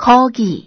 거기.